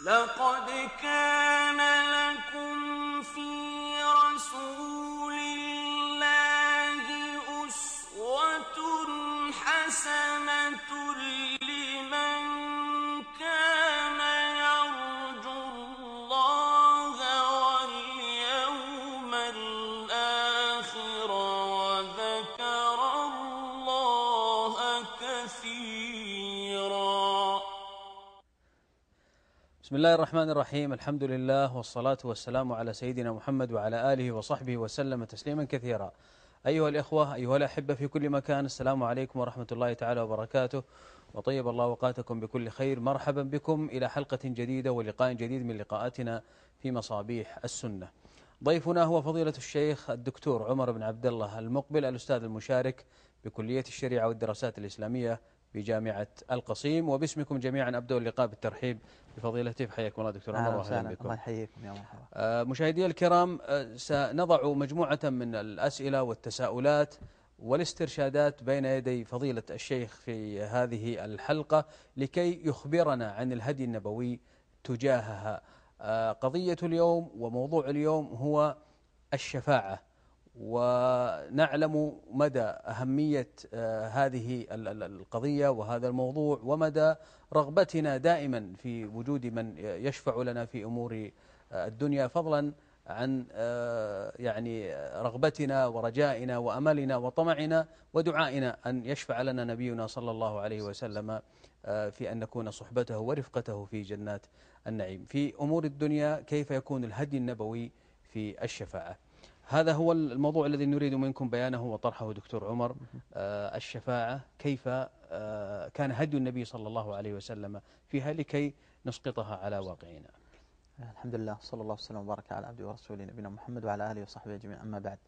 لقد كان لكم الله الرحمن الرحيم الحمد لله والصلاة والسلام على سيدنا محمد وعلى آله وصحبه وسلم تسليما كثيرا أيها الإخوة أيها الأحبة في كل مكان السلام عليكم ورحمة الله تعالى وبركاته وطيب الله أوقاتكم بكل خير مرحبا بكم إلى حلقة جديدة ولقاء جديد من لقاءاتنا في مصابيح السنة ضيفنا هو فضيلة الشيخ الدكتور عمر بن عبد الله المقبل الأستاذ المشارك بكلية الشريعة والدراسات الإسلامية بجامعة القصيم وباسمكم جميعا أبدأ اللقاء بالترحيب بفضيلته حياكم الله دكتور عمر أهلا وأهلا بكم. الله يحييكم يا مرحبا. آه، مشاهدي الكرام آه، سنضع مجموعة من الأسئلة والتساؤلات والاسترشادات بين يدي فضيلة الشيخ في هذه الحلقة لكي يخبرنا عن الهدي النبوي تجاهها. آه، قضية اليوم وموضوع اليوم هو الشفاعة. ونعلم مدى أهمية آه، هذه ال- ال- القضية وهذا الموضوع ومدى رغبتنا دائما في وجود من يشفع لنا في أمور آه، الدنيا فضلا عن آه، يعني رغبتنا ورجائنا وأملنا وطمعنا ودعائنا أن يشفع لنا نبينا صلى الله عليه وسلم في أن نكون صحبته ورفقته في جنات النعيم. في أمور الدنيا كيف يكون الهدي النبوي في الشفاعة؟ هذا هو الموضوع الذي نريد منكم بيانه وطرحه دكتور عمر. آه، الشفاعة كيف آه، كان هدي النبي صلى الله عليه وسلم فيها لكي نسقطها على واقعنا. الحمد لله صلى الله وسلم وبارك على عبده ورسوله نبينا محمد وعلى آله وصحبه أجمعين. أما بعد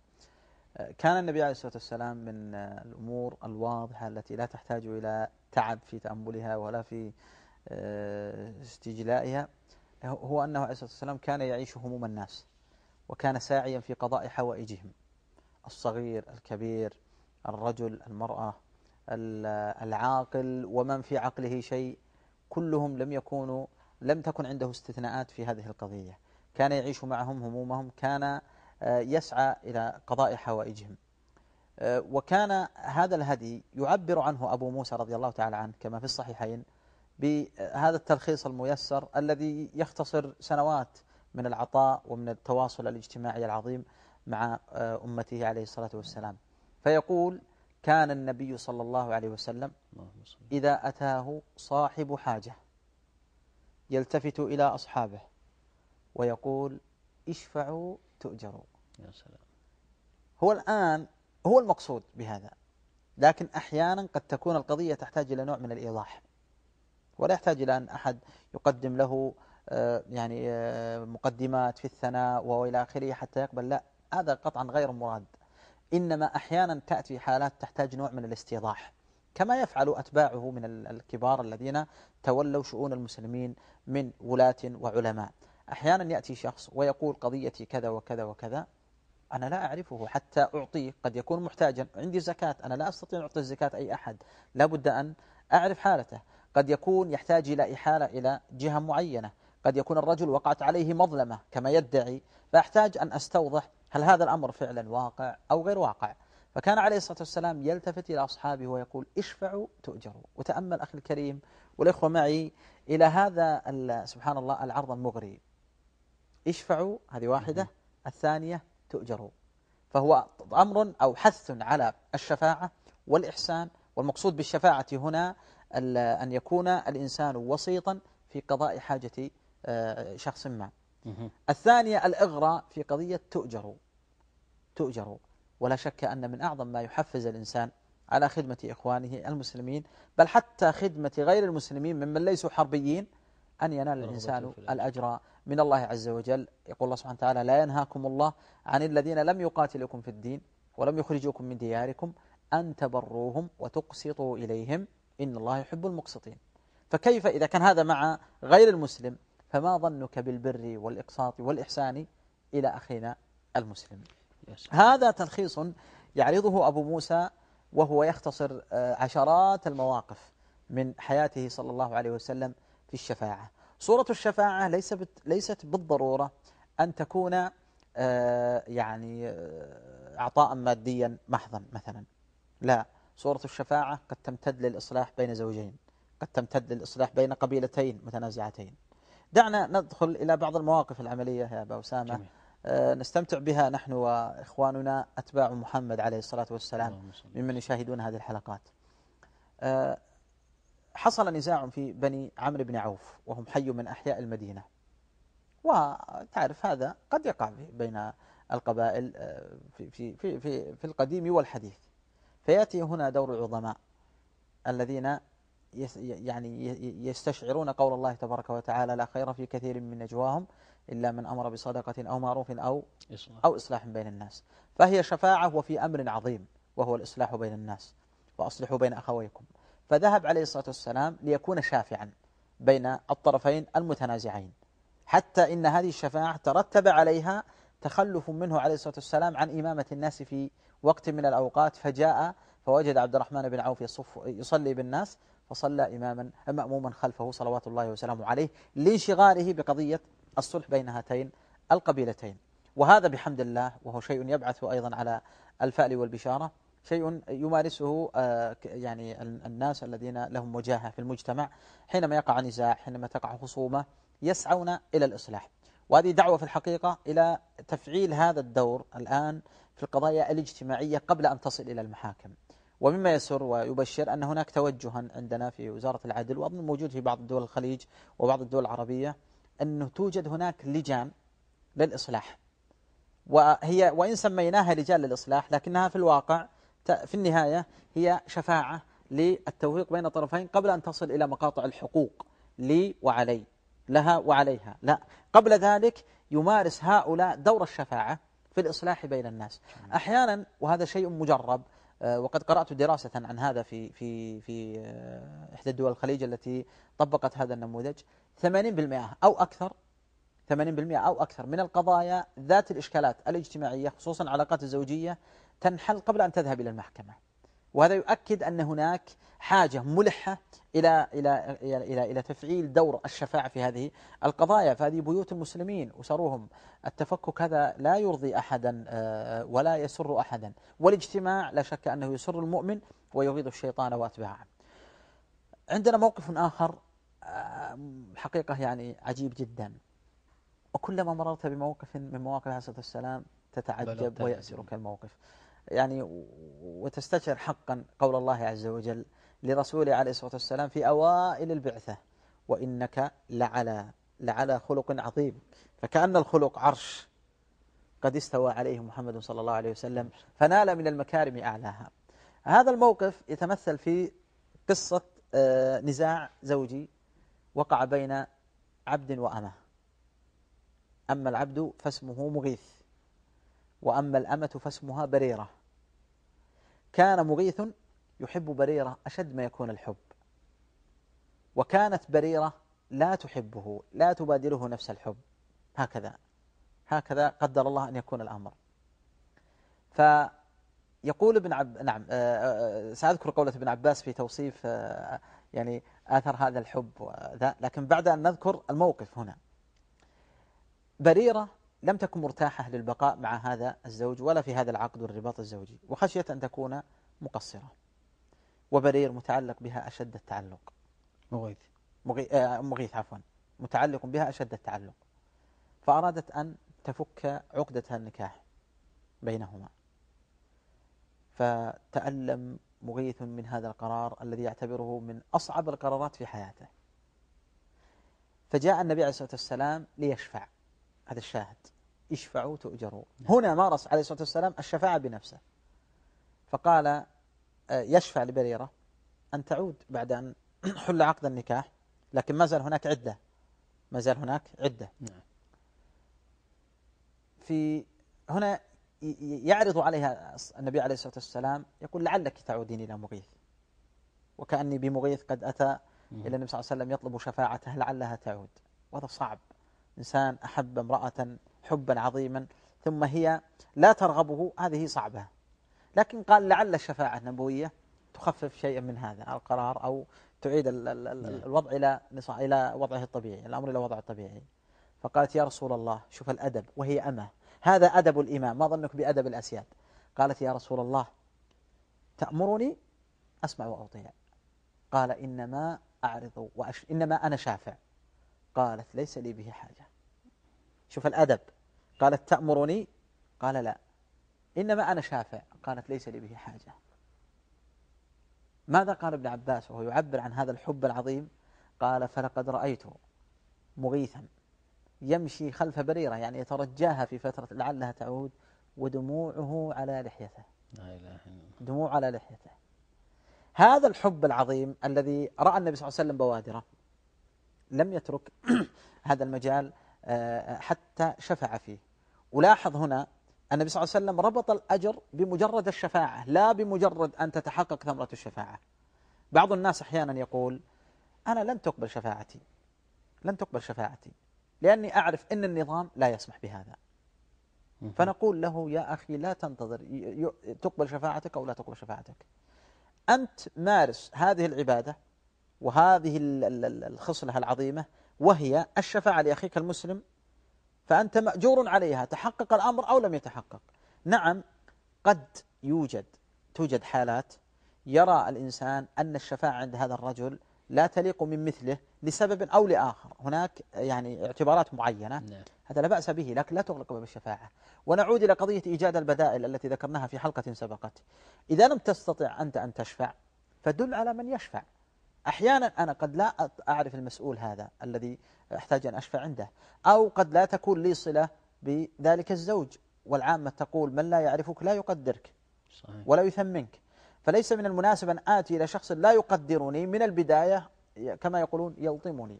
آه، كان النبي عليه الصلاة والسلام من الأمور الواضحة التي لا تحتاج إلى تعب في تأملها ولا في استجلائها. هو أنه عليه الصلاة والسلام كان يعيش هموم الناس. وكان ساعيا في قضاء حوائجهم. الصغير الكبير الرجل المرأة ال- العاقل ومن في عقله شيء. كلهم لم يكونوا لم تكن عنده استثناءات في هذه القضية. كان يعيش معهم همومهم. كان آه، يسعى إلى قضاء حوائجهم. آه، وكان هذا الهدي يعبر عنه أبو موسى رضي الله تعالى عنه كما في الصحيحين بهذا التلخيص الميسر الذي يختصر سنوات من العطاء ومن التواصل الاجتماعي العظيم مع آه، أمته عليه الصلاة والسلام. فيقول كان النبي صلى الله عليه وسلم إذا أتاه صاحب حاجة يلتفت إلى أصحابه ويقول اشفعوا تؤجروا. يا سلام. هو الآن هو المقصود بهذا. لكن أحيانا قد تكون القضية تحتاج إلى نوع من الإيضاح. ولا يحتاج إلى أن أحد يقدم له يعني آه، مقدمات في الثناء وإلى آخره حتى يقبل. لا هذا قطعا غير مراد. إنما أحيانا تأتي حالات تحتاج نوع من الاستيضاح كما يفعل أتباعه من ال- الكبار الذين تولوا شؤون المسلمين من ولاة وعلماء. أحيانا يأتي شخص ويقول قضيتي كذا وكذا وكذا أنا لا أعرفه حتى أعطيه قد يكون محتاجا عندي زكاة أنا لا أستطيع أن أعطي الزكاة أي أحد. لا بد أن أعرف حالته. قد يكون يحتاج إلى إحالة إلى جهة معينة. قد يكون الرجل وقعت عليه مظلمة كما يدعي فأحتاج أن أستوضح هل هذا الأمر فعلا واقع أو غير واقع. فكان عليه الصلاة والسلام يلتفت إلى أصحابه ويقول اشفعوا تؤجروا. وتأمل أخي الكريم والإخوة معي إلى هذا سبحان الله العرض المغري. اشفعوا. هذه واحدة. الثانية تؤجروا. فهو أمر أو حث على الشفاعة والإحسان والمقصود بالشفاعة هنا أن يكون الإنسان وسيطا في قضاء حاجة شخص ما. الثانية الإغراء في قضية تؤجر. تؤجر. ولا شك أن من أعظم ما يحفز الإنسان على خدمة إخوانه المسلمين بل حتى خدمة غير المسلمين ممن ليسوا حربيين أن ينال الإنسان. الأجر. من الله عز وجل. يقول الله سبحانه وتعالى لا ينهاكم الله عن الذين لم يقاتلكم في الدين ولم يخرجوكم من دياركم أن تبروهم وتقسطوا إليهم. إن الله يحب المقسطين. فكيف إذا كان هذا مع غير المسلم فما ظنك بالبر والإقساط والإحسان إلى أخينا المسلم. هذا تلخيص يعرضه أبو موسى وهو يختصر آه، عشرات المواقف من حياته صلى الله عليه وسلم في الشفاعة. صورة الشفاعة ليس ليست بالضرورة أن تكون آه، يعني آه، عطاء ماديا محضا مثلا. لا صورة الشفاعة قد تمتد للإصلاح بين زوجين قد تمتد للإصلاح بين قبيلتين متنازعتين. دعنا ندخل إلى بعض المواقف العملية يا أبا أسامة. جميل. آه، نستمتع بها نحن وإخواننا أتباع محمد عليه الصلاة والسلام ممن يشاهدون هذه الحلقات. حصل نزاع في بني عمرو بن عوف وهم حي من أحياء المدينة. وتعرف هذا قد يقع بين القبائل آه، في, في, في, في, في القديم والحديث. فيأتي هنا دور العظماء الذين يعني يستشعرون قول الله تبارك وتعالى لا خير في كثير من نجواهم إلا من أمر بصدقة أو معروف أو إصلاح. أو إصلاح بين الناس. فهي شفاعة وفي أمر عظيم وهو الإصلاح بين الناس. وأصلحوا بين أخويكم. فذهب عليه الصلاة والسلام ليكون شافعا بين الطرفين المتنازعين. حتى إن هذه الشفاعة ترتب عليها تخلف منه عليه الصلاة والسلام عن إمامة الناس في وقت من الأوقات. فجاء فوجد عبد الرحمن بن عوف يصف يصلي بالناس فصلى إماما مأموما خلفه صلوات الله وسلامه عليه لانشغاله بقضية الصلح بين هاتين القبيلتين. وهذا بحمد الله وهو شيء يبعث أيضا على الفأل والبشارة شيء يمارسه آه، يعني الناس الذين لهم وجاهة في المجتمع حينما يقع نزاع حينما تقع خصومة يسعون إلى الإصلاح. وهذه دعوة في الحقيقة إلى تفعيل هذا الدور الآن في القضايا الاجتماعية قبل أن تصل إلى المحاكم. ومما يسر ويبشر أن هناك توجها عندنا في وزارة العدل وأظن موجود في بعض الدول الخليج وبعض الدول العربية أنه توجد هناك لجان للإصلاح. وهي وإن سميناها لجان للإصلاح لكنها في الواقع في النهاية هي شفاعة للتوفيق بين الطرفين قبل أن تصل إلى مقاطع الحقوق لي وعلي لها وعليها. لا قبل ذلك يمارس هؤلاء دور الشفاعة في الإصلاح بين الناس. أحيانا وهذا شيء مجرب وقد قرأت دراسة عن هذا في في في آه، إحدى الدول الخليج التي طبقت هذا النموذج. 80% أو أكثر 80% أو أكثر من القضايا ذات الإشكالات الاجتماعية خصوصا العلاقات الزوجية تنحل قبل أن تذهب إلى المحكمة. وهذا يؤكد أن هناك حاجة ملحة إلى إلى إلى إلى تفعيل دور الشفاعة في هذه القضايا فهذه بيوت المسلمين أسرهم التفكك هذا لا يرضي أحدا آه، ولا يسر أحدا. والاجتماع لا شك أنه يسر المؤمن ويغيظ الشيطان وأتباعه. عندنا موقف آخر آه، حقيقة يعني عجيب جدا. وكلما مررت بموقف من مواقف عليه الصلاة والسلام تتعجب ويأسرك الموقف. يعني وتستشعر حقا قول الله عز وجل لرسوله عليه الصلاة والسلام في أوائل البعثة وإنك لعلى لعلى خلق عظيم. فكأن الخلق عرش قد استوى عليه محمد صلى الله عليه وسلم فنال من المكارم أعلاها. هذا الموقف يتمثل في قصة آه، نزاع زوجي وقع بين عبد وأمة. أما العبد فاسمه مغيث وأما الأمة فاسمها بريرة. كان مغيث يحب بريرة أشد ما يكون الحب. وكانت بريرة لا تحبه لا تبادله نفس الحب. هكذا هكذا قدر الله أن يكون الأمر. فيقول ابن عب نعم آه، آه، سأذكر قولة ابن عباس في توصيف آه، يعني آثر هذا الحب وذا. لكن بعد أن نذكر الموقف هنا. بريرة لم تكن مرتاحة للبقاء مع هذا الزوج ولا في هذا العقد والرباط الزوجي وخشيت أن تكون مقصرة وبرير متعلق بها أشد التعلق. مغيث. آه، مغيث عفوا. متعلق بها أشد التعلق. فأرادت أن تفك عقدة النكاح بينهما. فتألم مغيث من هذا القرار الذي يعتبره من أصعب القرارات في حياته. فجاء النبي عليه الصلاة والسلام ليشفع. هذا الشاهد. اشفعوا تؤجروا. هنا مارس عليه الصلاة والسلام الشفاعة بنفسه. فقال آه، يشفع لبريرة أن تعود بعد أن حل عقد النكاح لكن ما زال هناك عدة. ما زال هناك عدة. نعم. في هنا يعرض عليها النبي عليه الصلاة والسلام يقول لعلك تعودين إلى مغيث. وكأني بمغيث قد أتى إلى النبي صلى الله عليه وسلم يطلب شفاعته لعلها تعود. وهذا صعب. إنسان أحب امرأة حبا عظيما ثم هي لا ترغبه هذه صعبة. لكن قال لعل الشفاعة النبوية تخفف شيئا من هذا القرار أو تعيد ال ال ال الوضع إلى إلى وضعه الطبيعي الأمر إلى وضعه الطبيعي. فقالت يا رسول الله شوف الأدب وهي أمة. هذا أدب الإمام ما ظنك بأدب الأسياد؟ قالت يا رسول الله تأمرني؟ أسمع وأطيع. قال إنما أعرض وأش... إنما أنا شافع. قالت ليس لي به حاجة. شوف الأدب. قالت تأمرني؟ قال لا. إنما أنا شافع. قالت ليس لي به حاجة. ماذا قال ابن عباس وهو يعبر عن هذا الحب العظيم؟ قال فلقد رأيت مغيثا يمشي خلف بريرة يعني يترجاها في فترة لعلها تعود ودموعه على لحيته. لا إله إلا دموع على لحيته. هذا الحب العظيم الذي رأى النبي صلى الله عليه وسلم بوادره. لم يترك هذا المجال آه، حتى شفع فيه. ولاحظ هنا النبي صلى الله عليه وسلم ربط الأجر بمجرد الشفاعة لا بمجرد أن تتحقق ثمرة الشفاعة. بعض الناس أحيانا يقول أنا لن تقبل شفاعتي لن تقبل شفاعتي لأني أعرف أن النظام لا يسمح بهذا. فنقول له يا أخي لا تنتظر تقبل شفاعتك أو لا تقبل شفاعتك. أنت مارس هذه العبادة وهذه الخصلة العظيمة وهي الشفاعة لأخيك المسلم فأنت مأجور عليها تحقق الأمر أو لم يتحقق. نعم قد يوجد توجد حالات يرى الإنسان أن الشفاعة عند هذا الرجل لا تليق من مثله لسبب أو لآخر. هناك يعني اعتبارات معينة نعم. هذا لا بأس به لكن لا تغلق باب الشفاعة. ونعود إلى قضية إيجاد البدائل التي ذكرناها في حلقة سبقت. إذا لم تستطع أنت أن تشفع فدل على من يشفع. أحيانا أنا قد لا أعرف المسؤول هذا الذي أحتاج أن أشفع عنده أو قد لا تكون لي صلة بذلك الزوج والعامة تقول من لا يعرفك لا يقدرك صحيح. ولا يثمنك. فليس من المناسب أن آتي إلى شخص لا يقدرني من البداية كما يقولون يلطمني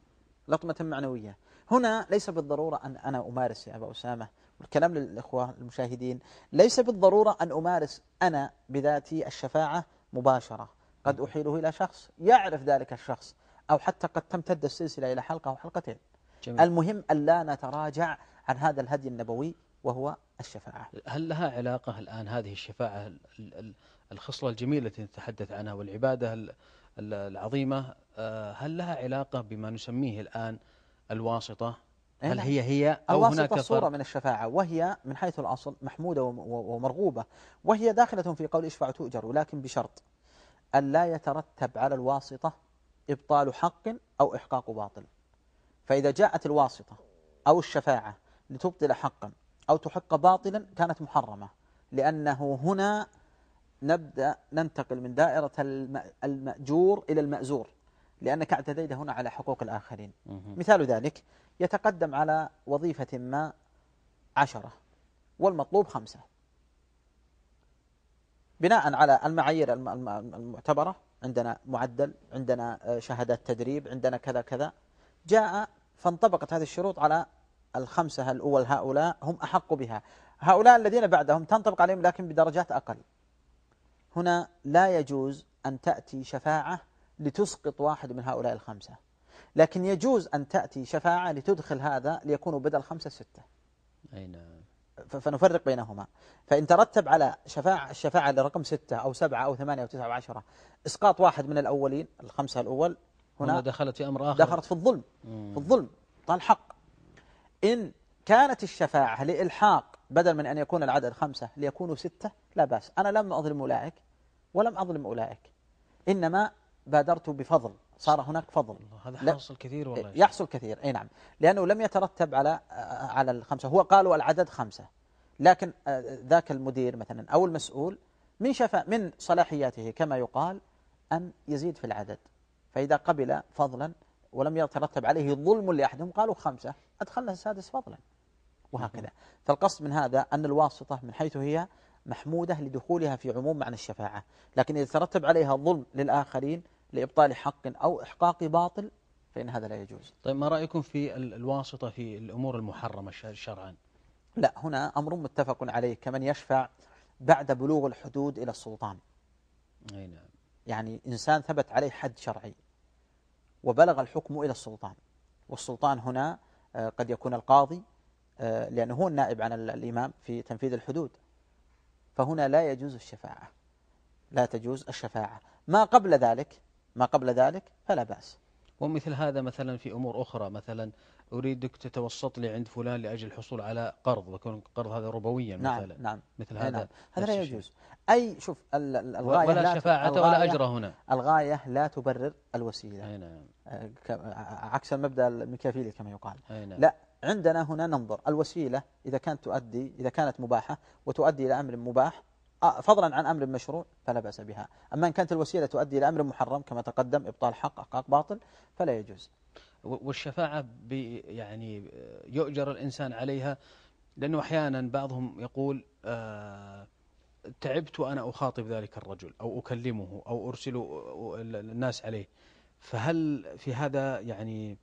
لطمة معنوية. هنا ليس بالضرورة أن أنا أمارس يا أبا أسامة والكلام للإخوة المشاهدين ليس بالضرورة أن أمارس أنا بذاتي الشفاعة مباشرة. قد أحيله إلى شخص يعرف ذلك الشخص أو حتى قد تمتد السلسلة إلى حلقة أو حلقتين. جميل. المهم ألا نتراجع عن هذا الهدي النبوي وهو الشفاعة. هل لها علاقة الآن هذه الشفاعة الخصلة الجميلة التي نتحدث عنها والعبادة العظيمة آه، هل لها علاقة بما نسميه الآن الواسطة؟ هل نعم. هي هي أو هناك صورة من الشفاعة وهي من حيث الأصل محمودة ومرغوبة وهي داخلة في قول اشفع تؤجر ولكن بشرط. أن لا يترتب على الواسطة إبطال حق أو إحقاق باطل. فإذا جاءت الواسطة أو الشفاعة لتبطل حقا أو تحق باطلا كانت محرمة لأنه هنا نبدأ ننتقل من دائرة المأجور إلى المأزور لأنك اعتديت هنا على حقوق الآخرين. مثال ذلك يتقدم على وظيفة ما عشرة والمطلوب خمسة. بناء على المعايير المعتبرة عندنا معدل عندنا آه، شهادات تدريب عندنا كذا كذا. جاء فانطبقت هذه الشروط على الخمسة الأول هؤلاء هم أحق بها. هؤلاء الذين بعدهم تنطبق عليهم لكن بدرجات أقل. هنا لا يجوز أن تأتي شفاعة لتسقط واحد من هؤلاء الخمسة. لكن يجوز أن تأتي شفاعة لتدخل هذا ليكونوا بدل خمسة ستة. أي نعم. فنفرق بينهما. فإن ترتب على شفاعة الشفاعة لرقم ستة أو سبعة أو ثمانية أو تسعة أو عشرة إسقاط واحد من الأولين الخمسة الأول هنا دخلت في أمر آخر. دخلت في الظلم. مم. في الظلم. طال حق. إن كانت الشفاعة لإلحاق بدل من أن يكون العدد خمسة ليكونوا ستة لا بأس. أنا لم أظلم أولئك ولم أظلم أولئك. إنما بادرت بفضل. صار هناك فضل. هذا يحصل كثير والله. يحصل كثير. أي نعم. لأنه لم يترتب على على الخمسة. هو قالوا العدد خمسة. لكن ذاك المدير مثلا أو المسؤول من شفاء من صلاحياته كما يقال أن يزيد في العدد. فإذا قبل فضلا ولم يترتب عليه ظلم لأحدهم قالوا خمسة. ادخلنا السادس فضلا. وهكذا. فالقصد من هذا أن الواسطة من حيث هي محمودة لدخولها في عموم معنى الشفاعة. لكن إذا ترتب عليها ظلم للآخرين لإبطال حق أو إحقاق باطل فإن هذا لا يجوز. طيب ما رأيكم في الواسطة في الأمور المحرمة شرعا؟ لا هنا أمر متفق عليه كمن يشفع بعد بلوغ الحدود إلى السلطان. أي نعم. يعني إنسان ثبت عليه حد شرعي وبلغ الحكم إلى السلطان. والسلطان هنا آه، قد يكون القاضي آه، لأنه هو النائب عن الإمام في تنفيذ الحدود. فهنا لا يجوز الشفاعة لا تجوز الشفاعة. ما قبل ذلك ما قبل ذلك فلا بأس. ومثل هذا مثلا في أمور أخرى مثلا أريدك تتوسط لي عند فلان لأجل الحصول على قرض ويكون القرض هذا ربويا نعم مثلا. نعم مثل هذا نعم. هذا لا. يجوز. أي شوف ال- ال- الغاية ولا شفاعة ولا أجر هنا. الغاية لا تبرر الوسيلة. نعم. ع- عكس المبدأ الميكافيلي كما يقال. نعم. لا عندنا هنا ننظر. الوسيلة إذا كانت تؤدي إذا كانت مباحة وتؤدي إلى أمر مباح فضلا عن أمر مشروع فلا بأس بها. أما إن كانت الوسيلة تؤدي إلى أمر محرم كما تقدم إبطال حق إحقاق باطل فلا يجوز. والشفاعة يعني يؤجر الإنسان عليها لأنه أحيانا بعضهم يقول آه تعبت وأنا أخاطب ذلك الرجل أو أكلمه أو أرسل الناس عليه. فهل في هذا يعني آه،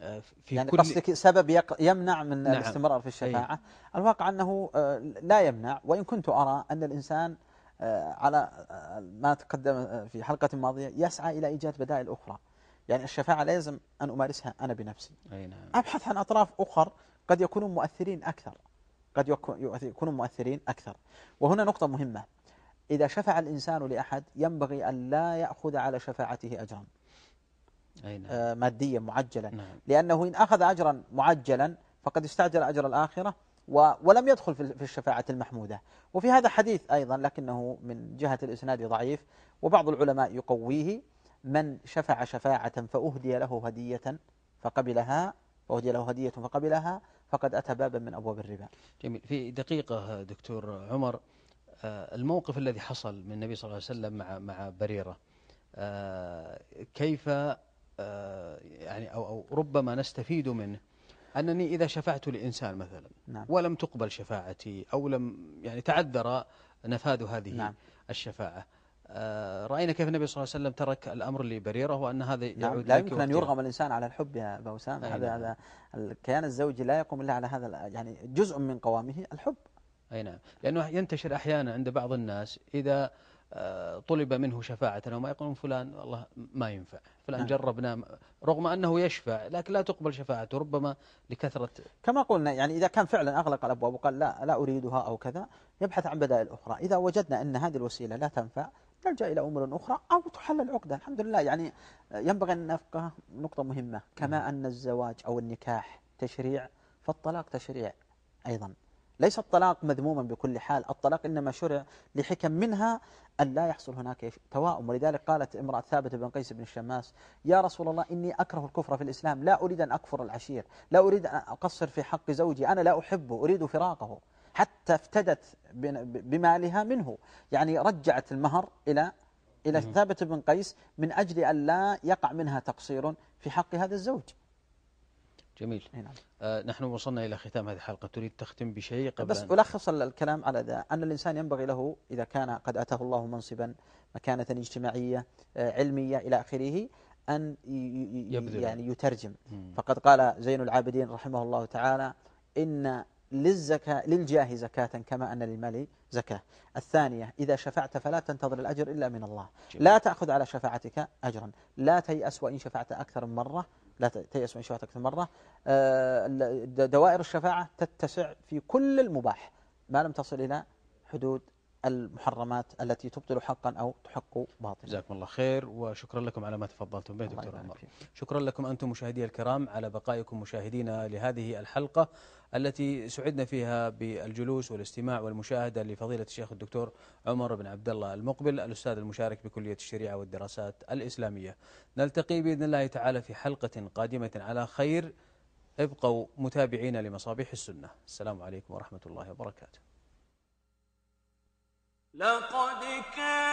في يعني كل قصدك سبب يق- يمنع من نعم. الاستمرار في الشفاعة. الواقع أنه آه، لا يمنع. وإن كنت أرى أن الإنسان آه، على آه، ما تقدم في حلقة ماضية يسعى إلى إيجاد بدائل أخرى. يعني الشفاعة لازم أن أمارسها أنا بنفسي. أي نعم. أبحث عن أطراف أخر قد يكونوا مؤثرين أكثر. قد يكون- يكونوا مؤثرين أكثر. وهنا نقطة مهمة. إذا شفع الإنسان لأحد ينبغي أن لا يأخذ على شفاعته أجرا. ماديا معجلا. نعم. لأنه إن أخذ أجرا معجلا فقد استعجل أجر الآخرة ولم يدخل في الشفاعة المحمودة. وفي هذا حديث أيضا لكنه من جهة الإسناد ضعيف وبعض العلماء يقويه من شفع شفاعة فأهدي له هدية فقبلها فأهدي له هدية فقبلها فقد أتى بابا من أبواب الربا. جميل. في دقيقة دكتور عمر آه، الموقف الذي حصل من النبي صلى الله عليه وسلم مع مع بريرة آه، كيف آه، يعني أو أو ربما نستفيد منه أنني إذا شفعت لإنسان مثلا نعم ولم تقبل شفاعتي أو لم يعني تعذر نفاذ هذه نعم. الشفاعة آه، رأينا كيف النبي صلى الله عليه وسلم ترك الأمر لبريرة وأن هذا نعم يعود لا يمكن أن. يرغم الإنسان على الحب يا أبا وسام أي هذا نعم. هذا الكيان الزوجي لا يقوم إلا على هذا يعني جزء من قوامه الحب أي نعم لأنه ينتشر أحيانا عند بعض الناس إذا طلب منه شفاعة. أو ما يقولون فلان والله ما ينفع. فلان نعم. جربنا رغم أنه يشفع لكن لا تقبل شفاعته ربما لكثرة كما قلنا يعني إذا كان فعلا أغلق الأبواب وقال لا لا أريدها أو كذا يبحث عن بدائل أخرى. إذا وجدنا أن هذه الوسيلة لا تنفع نلجأ إلى أمور أخرى أو تحل العقدة. الحمد لله يعني ينبغي أن نفقه نقطة مهمة كما أن الزواج أو النكاح تشريع فالطلاق تشريع أيضا. ليس الطلاق مذموما بكل حال الطلاق إنما شرع لحكم منها أن لا يحصل هناك توائم. ولذلك قالت امرأة ثابت بن قيس بن الشماس يا رسول الله إني أكره الكفر في الإسلام. لا أريد أن أكفر العشير. لا أريد أن أقصر في حق زوجي. أنا لا أحبه. أريد فراقه. حتى افتدت بمالها منه. يعني رجعت المهر إلى إلى. ثابت بن قيس من أجل أن لا يقع منها تقصير في حق هذا الزوج. جميل نعم. آه، نحن وصلنا إلى ختام هذه الحلقة تريد تختم بشيء قبل بس ألخص ال- الكلام على ذا أن الإنسان ينبغي له إذا كان قد أتاه الله منصبا مكانة اجتماعية آه، علمية إلى آخره أن يبذل. يعني يترجم مم. فقد قال زين العابدين رحمه الله تعالى إن للزكاة للجاه زكاة كما أن للمال زكاة الثانية إذا شفعت فلا تنتظر الأجر إلا من الله جميل. لا تأخذ على شفاعتك أجرا لا تيأس وإن شفعت أكثر من مرة لا تيأس وإن شفعت أكثر من مرة. آه، دوائر الشفاعة تتسع في كل المباح. ما لم تصل إلى حدود المحرمات التي تبطل حقا أو تحق باطلا. جزاكم الله خير وشكرا لكم على ما تفضلتم. به دكتور عمر. شكرا لكم أنتم مشاهدي الكرام على بقائكم مشاهدين لهذه الحلقة التي سعدنا فيها بالجلوس والاستماع والمشاهدة لفضيلة الشيخ الدكتور عمر بن عبد الله المقبل الأستاذ المشارك بكلية الشريعة والدراسات الإسلامية. نلتقي بإذن الله تعالى في حلقة قادمة على خير. ابقوا متابعين لمصابيح السنة. السلام عليكم ورحمة الله وبركاته. لقد كان